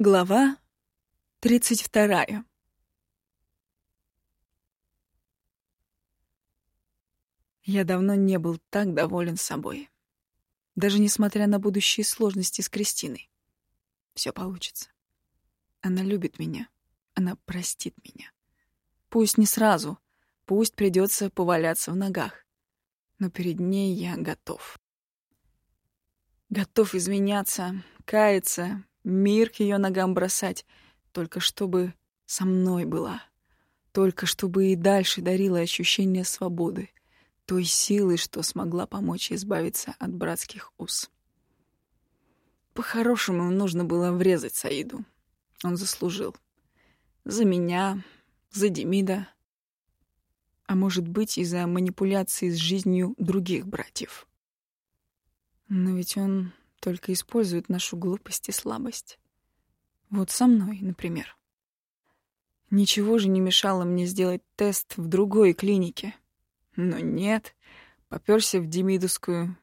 Глава тридцать вторая. Я давно не был так доволен собой. Даже несмотря на будущие сложности с Кристиной. Все получится. Она любит меня. Она простит меня. Пусть не сразу. Пусть придется поваляться в ногах. Но перед ней я готов. Готов изменяться, каяться, мир к ее ногам бросать, только чтобы со мной была, только чтобы и дальше дарила ощущение свободы, той силы, что смогла помочь избавиться от братских уз. По-хорошему нужно было врезать Саиду. Он заслужил. За меня, за Демида, а может быть и за манипуляции с жизнью других братьев. Но ведь он только используют нашу глупость и слабость. Вот со мной, например. Ничего же не мешало мне сделать тест в другой клинике. Но нет, попёрся в Демидовскую,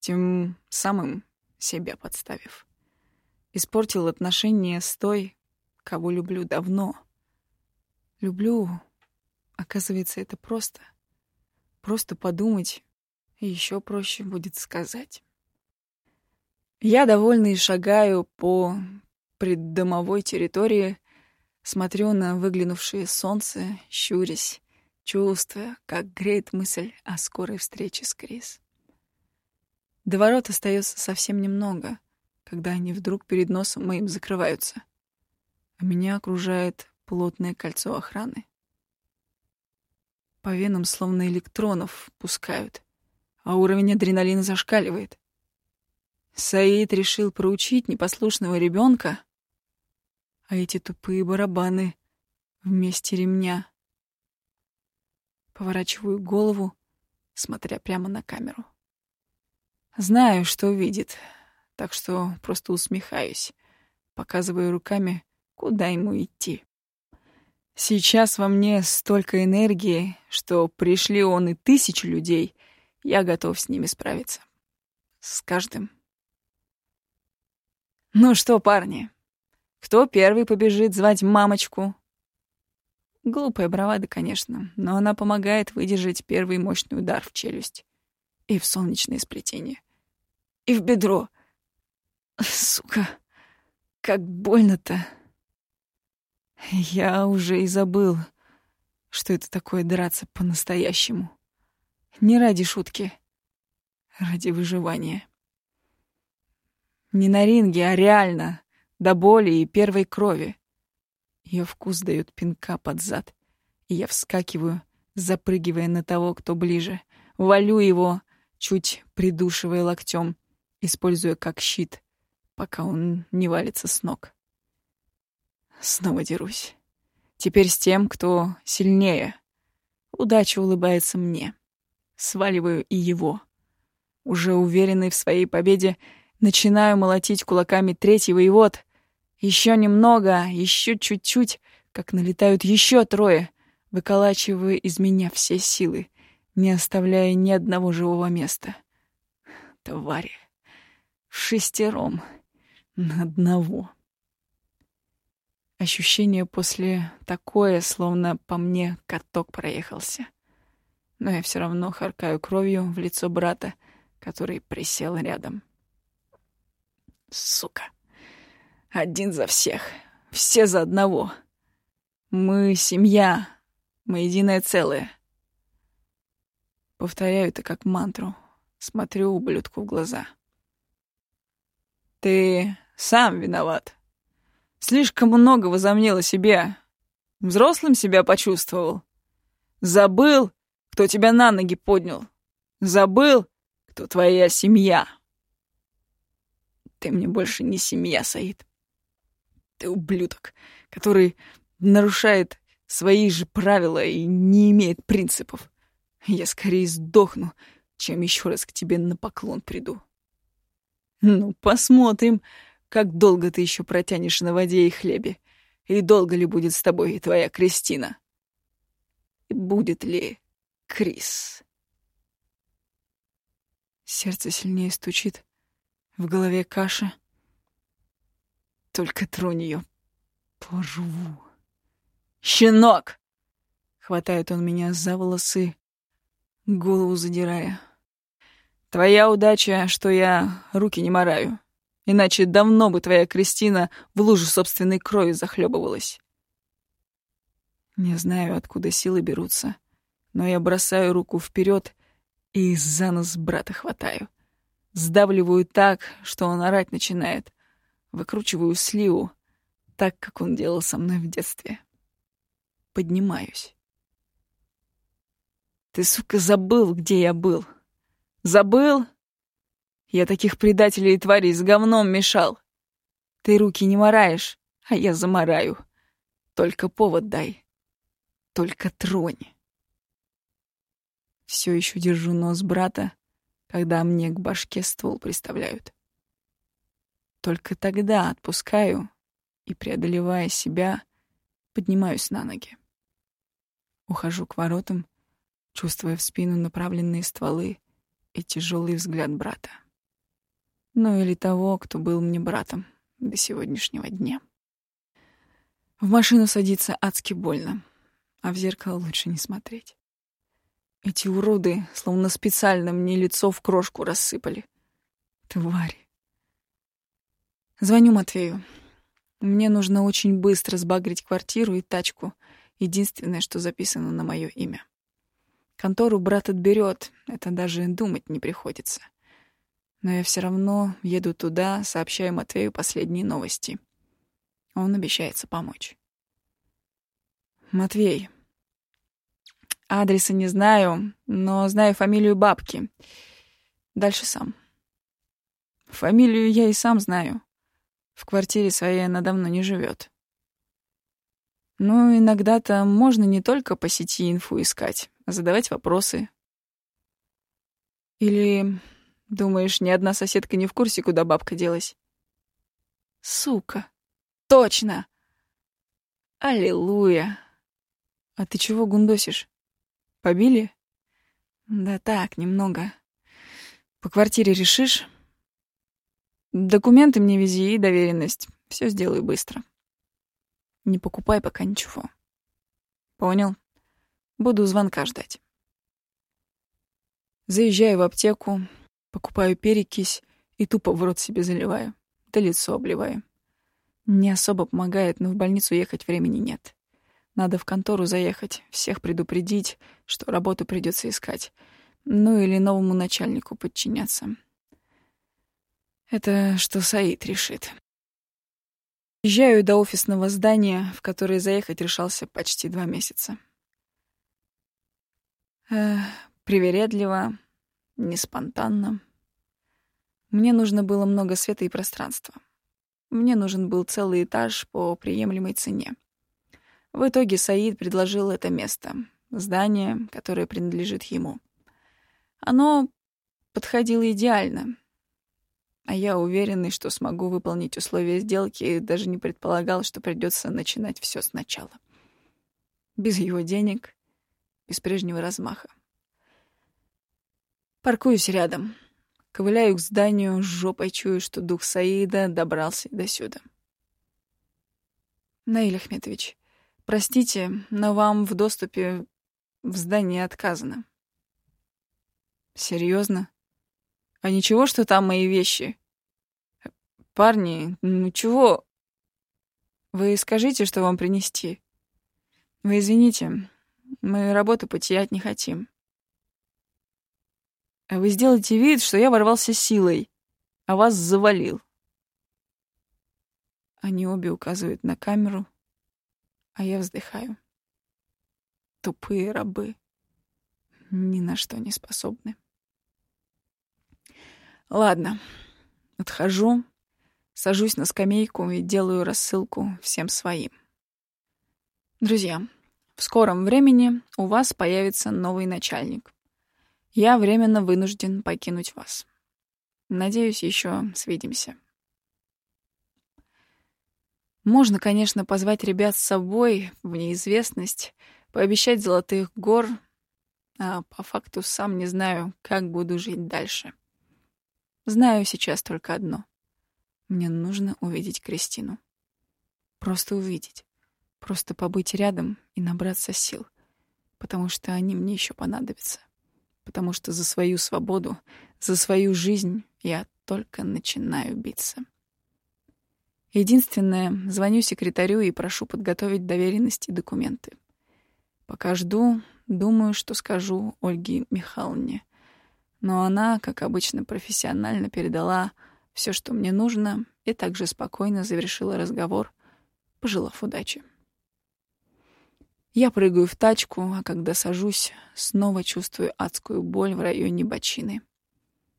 тем самым себя подставив. Испортил отношения с той, кого люблю давно. Люблю, оказывается, это просто. Просто подумать, и ещё проще будет сказать. Я довольный шагаю по преддомовой территории, смотрю на выглянувшее солнце, щурясь, чувствуя, как греет мысль о скорой встрече с Крис. До ворот остается совсем немного, когда они вдруг перед носом моим закрываются, а меня окружает плотное кольцо охраны. По венам словно электронов пускают, а уровень адреналина зашкаливает. Саид решил проучить непослушного ребенка, а эти тупые барабаны вместе ремня. Поворачиваю голову, смотря прямо на камеру. Знаю, что видит, так что просто усмехаюсь, показываю руками, куда ему идти. Сейчас во мне столько энергии, что пришли он и тысячи людей, я готов с ними справиться. С каждым. «Ну что, парни, кто первый побежит звать мамочку?» Глупая бравада, конечно, но она помогает выдержать первый мощный удар в челюсть. И в солнечное сплетение. И в бедро. Сука, как больно-то. Я уже и забыл, что это такое драться по-настоящему. Не ради шутки, ради выживания. Не на ринге, а реально, до боли и первой крови. Ее вкус дает пинка под зад, и я вскакиваю, запрыгивая на того, кто ближе. Валю его, чуть придушивая локтем, используя как щит, пока он не валится с ног. Снова дерусь. Теперь с тем, кто сильнее. Удача улыбается мне. Сваливаю и его. Уже уверенный в своей победе, Начинаю молотить кулаками третьего, и вот... Еще немного, еще чуть-чуть, как налетают еще трое, выколачивая из меня все силы, не оставляя ни одного живого места. Твари. Шестером. На одного. Ощущение после такое, словно по мне каток проехался. Но я все равно харкаю кровью в лицо брата, который присел рядом. Сука. Один за всех. Все за одного. Мы семья. Мы единое целое. Повторяю это как мантру. Смотрю ублюдку в глаза. Ты сам виноват. Слишком много возомнил о себе. Взрослым себя почувствовал. Забыл, кто тебя на ноги поднял. Забыл, кто твоя семья. Ты мне больше не семья, Саид. Ты ублюдок, который нарушает свои же правила и не имеет принципов. Я скорее сдохну, чем еще раз к тебе на поклон приду. Ну, посмотрим, как долго ты еще протянешь на воде и хлебе, и долго ли будет с тобой твоя Кристина. И будет ли Крис? Сердце сильнее стучит, в голове каша. Только тронь ее. Порву. «Щенок!» Хватает он меня за волосы, голову задирая. «Твоя удача, что я руки не мораю. Иначе давно бы твоя Кристина в лужу собственной крови захлебывалась. Не знаю, откуда силы берутся, но я бросаю руку вперед и за нос брата хватаю. Сдавливаю так, что он орать начинает. Выкручиваю сливу, так, как он делал со мной в детстве. Поднимаюсь. Ты, сука, забыл, где я был. Забыл? Я таких предателей и тварей с говном мешал. Ты руки не мораешь, а я замораю. Только повод дай. Только тронь. Все еще держу нос брата, когда мне к башке ствол приставляют. Только тогда отпускаю и, преодолевая себя, поднимаюсь на ноги. Ухожу к воротам, чувствуя в спину направленные стволы и тяжелый взгляд брата. Ну или того, кто был мне братом до сегодняшнего дня. В машину садиться адски больно а в зеркало лучше не смотреть. Эти уроды словно специально мне лицо в крошку рассыпали. Твари. Звоню Матвею. Мне нужно очень быстро сбагрить квартиру и тачку. Единственное, что записано на мое имя. Контору брат отберет, это даже думать не приходится. Но я все равно еду туда, сообщаю Матвею последние новости. Он обещается помочь. «Матвей, Адреса не знаю, но знаю фамилию бабки. Дальше сам. Фамилию я и сам знаю. В квартире своей она давно не живет. Ну, иногда-то можно не только по сети инфу искать, а задавать вопросы. Или, думаешь, ни одна соседка не в курсе, куда бабка делась? Сука! Точно! Аллилуйя! А ты чего гундосишь? Побили? Да так, немного. По квартире решишь? Документы мне вези и доверенность. Все сделаю быстро. Не покупай пока ничего. Понял? Буду звонка ждать. Заезжаю в аптеку, покупаю перекись и тупо в рот себе заливаю. Да лицо обливаю. Не особо помогает, но в больницу ехать времени нет. Надо в контору заехать, всех предупредить, что работу придется искать. Ну или новому начальнику подчиняться. Это что Саид решит. Езжаю до офисного здания, в которое заехать решался почти два месяца. Эх, привередливо, не спонтанно. Мне нужно было много света и пространства. Мне нужен был целый этаж по приемлемой цене. В итоге Саид предложил это место, здание, которое принадлежит ему. Оно подходило идеально. А я уверенный, что смогу выполнить условия сделки и даже не предполагал, что придется начинать все сначала. Без его денег, без прежнего размаха. Паркуюсь рядом. Ковыляю к зданию, жопой чую, что дух Саида добрался до сюда. Наиль Ахметович, Простите, но вам в доступе в здание отказано. Серьезно? А ничего, что там мои вещи? Парни, ну чего? Вы скажите, что вам принести. Вы извините, мы работу потерять не хотим. Вы сделайте вид, что я ворвался силой, а вас завалил. Они обе указывают на камеру, а я вздыхаю. Тупые рабы ни на что не способны. Ладно, отхожу, сажусь на скамейку и делаю рассылку всем своим. Друзья, в скором времени у вас появится новый начальник. Я временно вынужден покинуть вас. Надеюсь, еще свидимся. Можно, конечно, позвать ребят с собой в неизвестность, пообещать золотых гор, а по факту сам не знаю, как буду жить дальше. Знаю сейчас только одно. Мне нужно увидеть Кристину. Просто увидеть. Просто побыть рядом и набраться сил. Потому что они мне еще понадобятся. Потому что за свою свободу, за свою жизнь я только начинаю биться. Единственное, звоню секретарю и прошу подготовить доверенности и документы. Пока жду, думаю, что скажу Ольге Михайловне. Но она, как обычно, профессионально передала все, что мне нужно, и также спокойно завершила разговор, пожелав удачи. Я прыгаю в тачку, а когда сажусь, снова чувствую адскую боль в районе бочины.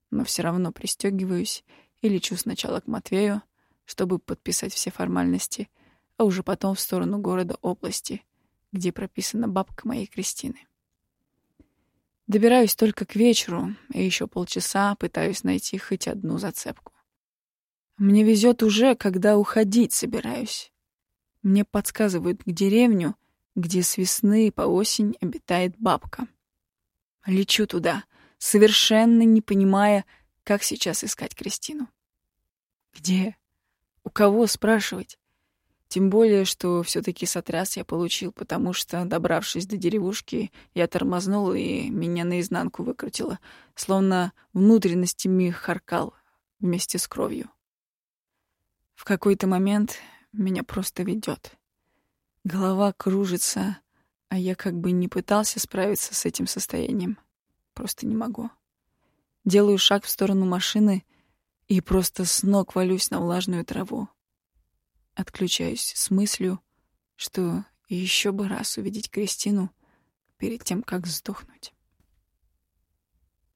Но все равно пристегиваюсь и лечу сначала к Матвею, чтобы подписать все формальности, а уже потом в сторону города-области, где прописана бабка моей Кристины. Добираюсь только к вечеру, и еще полчаса пытаюсь найти хоть одну зацепку. Мне везет уже, когда уходить собираюсь. Мне подсказывают к деревню, где с весны по осень обитает бабка. Лечу туда, совершенно не понимая, как сейчас искать Кристину. Где? У кого спрашивать? Тем более, что все-таки сотряс я получил, потому что, добравшись до деревушки, я тормознул и меня наизнанку выкрутило, словно внутренностями харкал вместе с кровью. В какой-то момент меня просто ведет. Голова кружится, а я как бы не пытался справиться с этим состоянием. Просто не могу. Делаю шаг в сторону машины и просто с ног валюсь на влажную траву. Отключаюсь с мыслью, что еще бы раз увидеть Кристину перед тем, как сдохнуть.